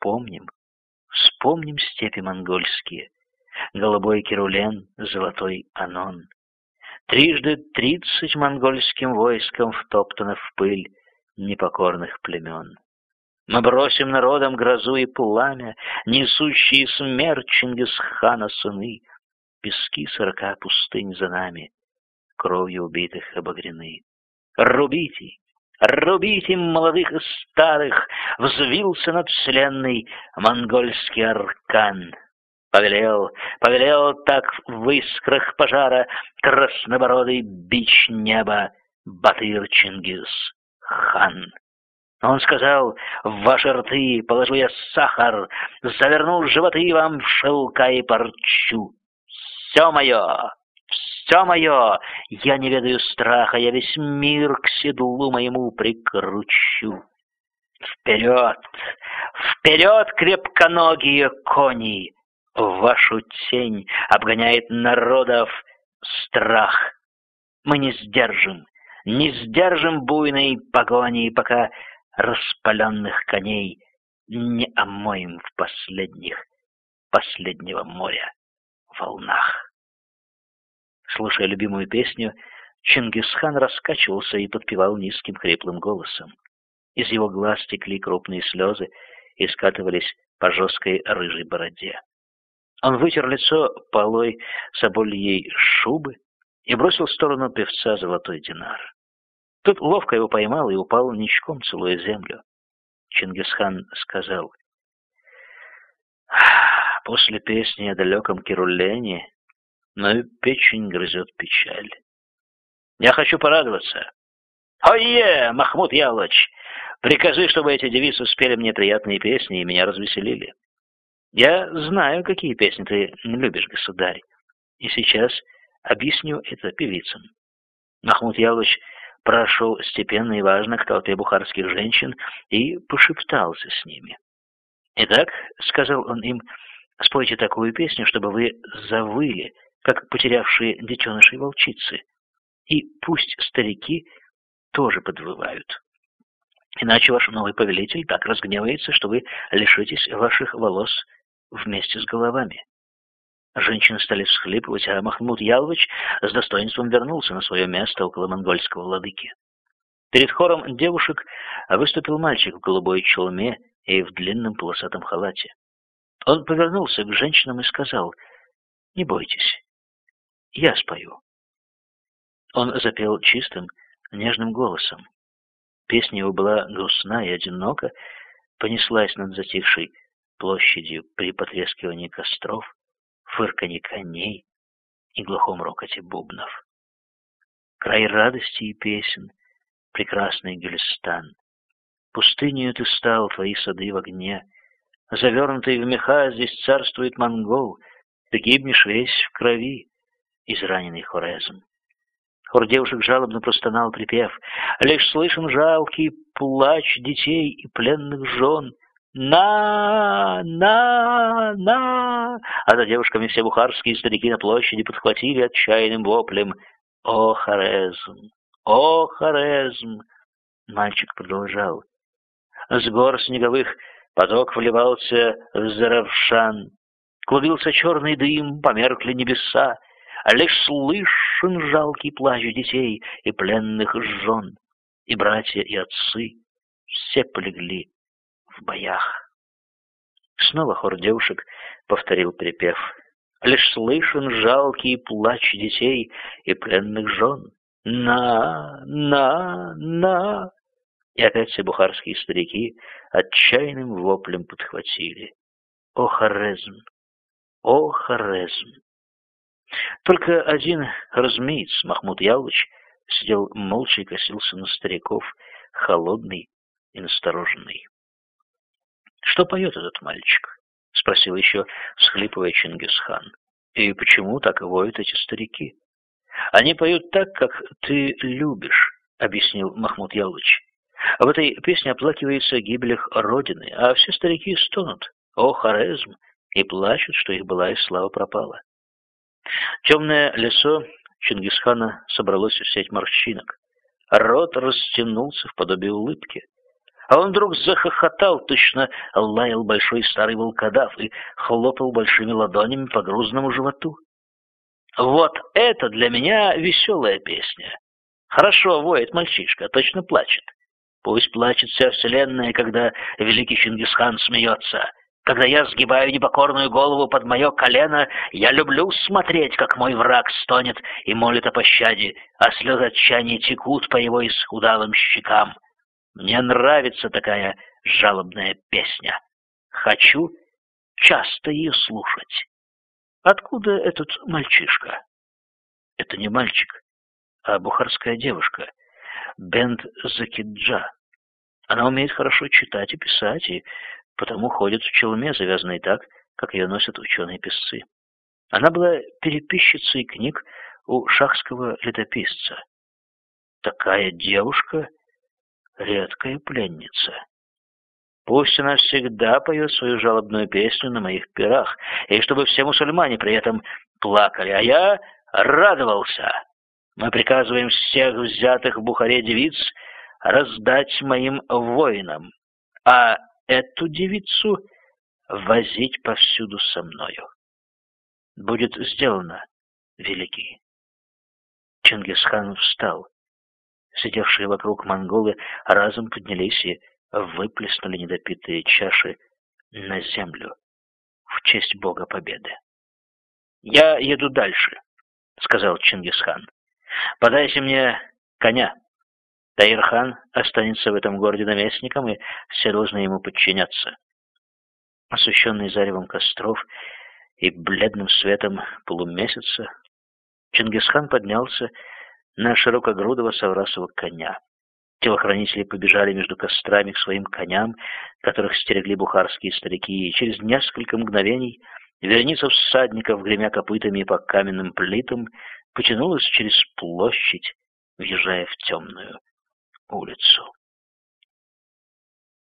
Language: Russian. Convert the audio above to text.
вспомним, вспомним степи монгольские, голубой Керулен, золотой Анон. Трижды тридцать монгольским войском втоптано в пыль непокорных племен. Мы бросим народам грозу и пламя, несущие смерть Чингисхана сыны. Пески сорока пустынь за нами, кровью убитых обогрены. Рубите, рубите молодых и старых, взвился над вселенной монгольский аркан. Повелел, повелел так в искрах пожара краснобородый бич неба Батыр Чингис хан. Он сказал, в ваши рты положу я сахар, завернул животы вам в шелка и парчу. Все мое, все мое, я не ведаю страха, я весь мир к седлу моему прикручу. Вперед, вперед, крепконогие кони! Вашу тень обгоняет народов страх. Мы не сдержим, не сдержим буйной погони, пока распаленных коней не омоем в последних, последнего моря волнах. Слушая любимую песню, Чингисхан раскачивался и подпевал низким хриплым голосом. Из его глаз текли крупные слезы и скатывались по жесткой рыжей бороде. Он вытер лицо полой собольей шубы и бросил в сторону певца золотой динар. Тут ловко его поймал и упал ничком, целуя землю. Чингисхан сказал, «После песни о далеком Кируллене мою печень грызет печаль. Я хочу порадоваться. Ое, Махмуд Ялыч, прикажи, чтобы эти девицы спели мне приятные песни и меня развеселили. Я знаю, какие песни ты любишь, государь, и сейчас объясню это певицам. Махмуд Ялыч прошел степенно и важно к толпе бухарских женщин и пошептался с ними. «Итак», — сказал он им, — «спойте такую песню, чтобы вы завыли, как потерявшие детенышей волчицы, и пусть старики тоже подвывают. Иначе ваш новый повелитель так разгневается, что вы лишитесь ваших волос вместе с головами. Женщины стали всхлипывать, а Махмуд Ялович с достоинством вернулся на свое место около монгольского владыки. Перед хором девушек выступил мальчик в голубой челме и в длинном полосатом халате. Он повернулся к женщинам и сказал, «Не бойтесь, я спою». Он запел чистым, нежным голосом. Песня его была грустна и одинока, понеслась над затихшей площадью при потрескивании костров, фырканье коней и глухом рокоте бубнов. Край радости и песен, прекрасный Гюльстан. Пустынью ты стал, твои сады в огне. Завернутый в меха здесь царствует монгол. Ты гибнешь весь в крови, израненный Хорезм. Хор девушек жалобно простонал, припев. Лишь слышен жалкий плач детей и пленных жен — «На! На! На!» А за девушками все бухарские старики на площади подхватили отчаянным воплем «О, Хорезм! О, Хорезм!» Мальчик продолжал. С гор снеговых поток вливался в Заравшан. Клубился черный дым, померкли небеса, лишь слышен жалкий плач детей и пленных жен, и братья, и отцы все полегли в боях. Снова хор девушек повторил припев. Лишь слышен жалкий плач детей и пленных жен. На, на, на. И опять все бухарские старики отчаянным воплем подхватили. О, Хорезм! О, Хорезм! Только один размеец, Махмуд Ялыч, сидел молча и косился на стариков, холодный и настороженный. «Что поет этот мальчик?» — спросил еще, всхлипывая Чингисхан. «И почему так воют эти старики?» «Они поют так, как ты любишь», — объяснил Махмуд Ялыч. «В этой песне оплакивается о гибелях Родины, а все старики стонут, о, Хорезм, и плачут, что их была и слава пропала». Темное лицо Чингисхана собралось в сеть морщинок. Рот растянулся в подобие улыбки. А он вдруг захохотал, точно лаял большой старый волкодав и хлопал большими ладонями по грузному животу. Вот это для меня веселая песня. Хорошо воет мальчишка, точно плачет. Пусть плачет вся вселенная, когда великий Чингисхан смеется. Когда я сгибаю непокорную голову под мое колено, я люблю смотреть, как мой враг стонет и молит о пощаде, а слезы отчаяния текут по его исхудалым щекам. Мне нравится такая жалобная песня. Хочу часто ее слушать. Откуда этот мальчишка? Это не мальчик, а бухарская девушка, Бенд Закиджа. Она умеет хорошо читать и писать, и потому ходит в челме, завязанной так, как ее носят ученые-писцы. Она была переписчицей книг у шахского летописца. Такая девушка — редкая пленница. Пусть она всегда поет свою жалобную песню на моих пирах, и чтобы все мусульмане при этом плакали, а я радовался. Мы приказываем всех взятых в Бухаре девиц раздать моим воинам, а эту девицу возить повсюду со мною. Будет сделано, великий. Чингисхан встал. Сидевшие вокруг монголы разом поднялись и выплеснули недопитые чаши на землю в честь Бога Победы. «Я еду дальше», — сказал Чингисхан. «Подайте мне коня». Таирхан останется в этом городе наместником, и все должны ему подчиняться. Освещенный заревом костров и бледным светом полумесяца, Чингисхан поднялся на широкогрудого саврасова коня. Телохранители побежали между кострами к своим коням, которых стерегли бухарские старики, и через несколько мгновений вереница всадников, гремя копытами по каменным плитам, потянулась через площадь, въезжая в темную улицу.